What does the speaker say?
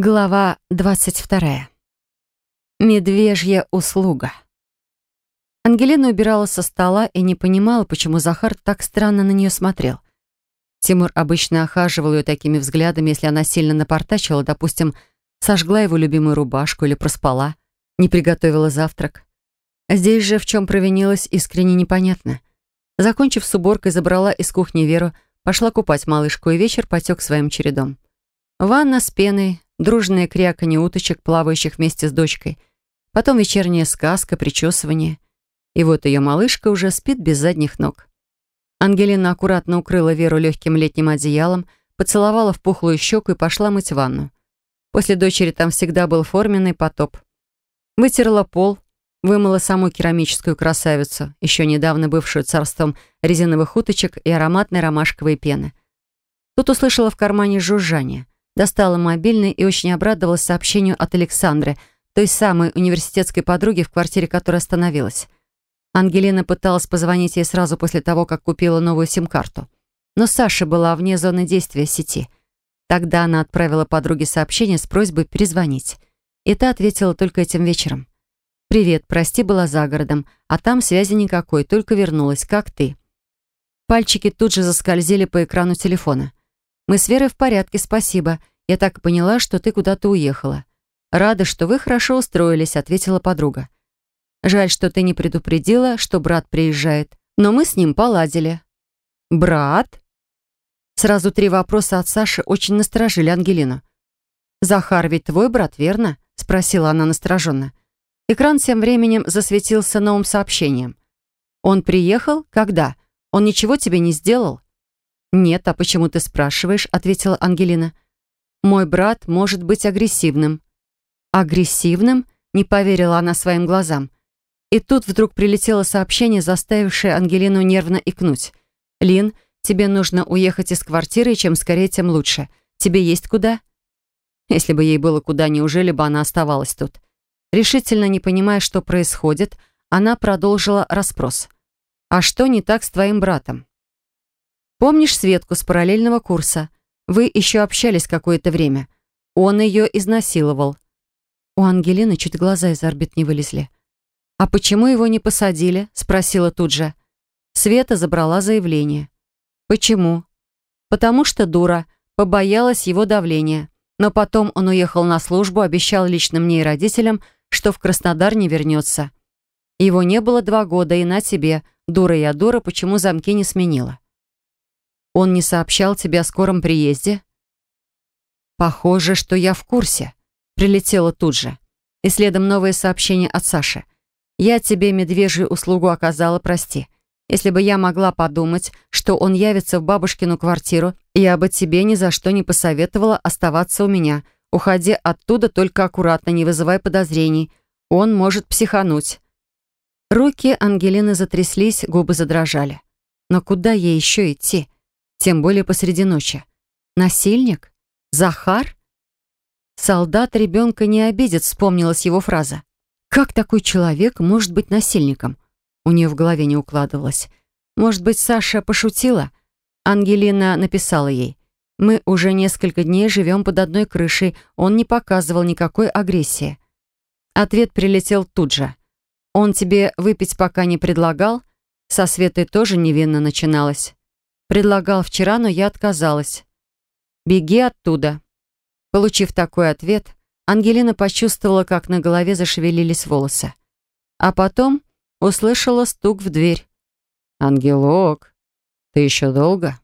Глава 22. Медвежья услуга. Ангелина убирала со стола и не понимала, почему Захар так странно на нее смотрел. Тимур обычно охаживал ее такими взглядами, если она сильно напортачила, допустим, сожгла его любимую рубашку или проспала, не приготовила завтрак. Здесь же в чем провинилась, искренне непонятно. Закончив с уборкой, забрала из кухни Веру, пошла купать малышку, и вечер потек своим чередом. Ванна с пеной, дружное кряканье уточек, плавающих вместе с дочкой, потом вечерняя сказка, причесывание. И вот ее малышка уже спит без задних ног. Ангелина аккуратно укрыла Веру легким летним одеялом, поцеловала в пухлую щеку и пошла мыть ванну. После дочери там всегда был форменный потоп. Вытерла пол, вымыла саму керамическую красавицу, еще недавно бывшую царством резиновых уточек и ароматной ромашковой пены. Тут услышала в кармане жужжание — Достала мобильный и очень обрадовалась сообщению от Александры, той самой университетской подруги, в квартире которой остановилась. Ангелина пыталась позвонить ей сразу после того, как купила новую сим-карту. Но Саша была вне зоны действия сети. Тогда она отправила подруге сообщение с просьбой перезвонить. И та ответила только этим вечером. «Привет, прости, была за городом, а там связи никакой, только вернулась. Как ты?» Пальчики тут же заскользили по экрану телефона. Мы с Верой в порядке, спасибо. Я так поняла, что ты куда-то уехала. Рада, что вы хорошо устроились, ответила подруга. Жаль, что ты не предупредила, что брат приезжает. Но мы с ним поладили. Брат? Сразу три вопроса от Саши очень насторожили Ангелину. «Захар ведь твой брат, верно?» — спросила она настороженно. Экран тем временем засветился новым сообщением. «Он приехал? Когда? Он ничего тебе не сделал?» «Нет, а почему ты спрашиваешь?» — ответила Ангелина. «Мой брат может быть агрессивным». «Агрессивным?» — не поверила она своим глазам. И тут вдруг прилетело сообщение, заставившее Ангелину нервно икнуть. «Лин, тебе нужно уехать из квартиры, и чем скорее, тем лучше. Тебе есть куда?» Если бы ей было куда, неужели бы она оставалась тут? Решительно не понимая, что происходит, она продолжила расспрос. «А что не так с твоим братом?» Помнишь Светку с параллельного курса? Вы еще общались какое-то время. Он ее изнасиловал. У Ангелины чуть глаза из орбит не вылезли. «А почему его не посадили?» — спросила тут же. Света забрала заявление. «Почему?» «Потому что дура, побоялась его давления. Но потом он уехал на службу, обещал лично мне и родителям, что в Краснодар не вернется. Его не было два года, и на тебе, дура я дура, почему замки не сменила?» Он не сообщал тебе о скором приезде? Похоже, что я в курсе. Прилетела тут же. И следом новое сообщение от Саши. Я тебе медвежью услугу оказала, прости. Если бы я могла подумать, что он явится в бабушкину квартиру, я бы тебе ни за что не посоветовала оставаться у меня. Уходи оттуда только аккуратно, не вызывай подозрений. Он может психануть. Руки Ангелины затряслись, губы задрожали. Но куда ей еще идти? Тем более посреди ночи. Насильник? Захар? Солдат ребенка не обидит, вспомнилась его фраза. Как такой человек может быть насильником? У нее в голове не укладывалось. Может быть, Саша пошутила? Ангелина написала ей. «Мы уже несколько дней живем под одной крышей. Он не показывал никакой агрессии». Ответ прилетел тут же. «Он тебе выпить пока не предлагал?» Со Светой тоже невинно начиналось. Предлагал вчера, но я отказалась. «Беги оттуда». Получив такой ответ, Ангелина почувствовала, как на голове зашевелились волосы. А потом услышала стук в дверь. «Ангелок, ты еще долго?»